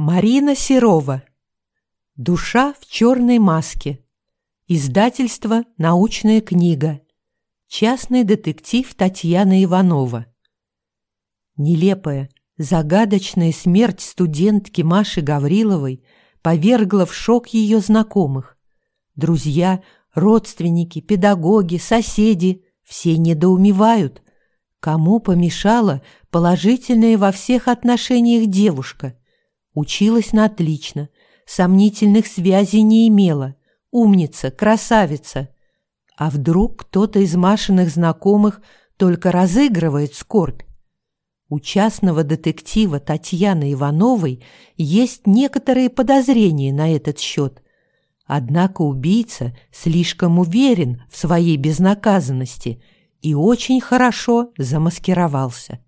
Марина Серова. Душа в черной маске. Издательство «Научная книга». Частный детектив Татьяна Иванова. Нелепая, загадочная смерть студентки Маши Гавриловой повергла в шок ее знакомых. Друзья, родственники, педагоги, соседи – все недоумевают. Кому помешала положительная во всех отношениях девушка? Училась на отлично, сомнительных связей не имела, умница, красавица. А вдруг кто-то из Машиных знакомых только разыгрывает скорбь? У частного детектива Татьяны Ивановой есть некоторые подозрения на этот счет. Однако убийца слишком уверен в своей безнаказанности и очень хорошо замаскировался.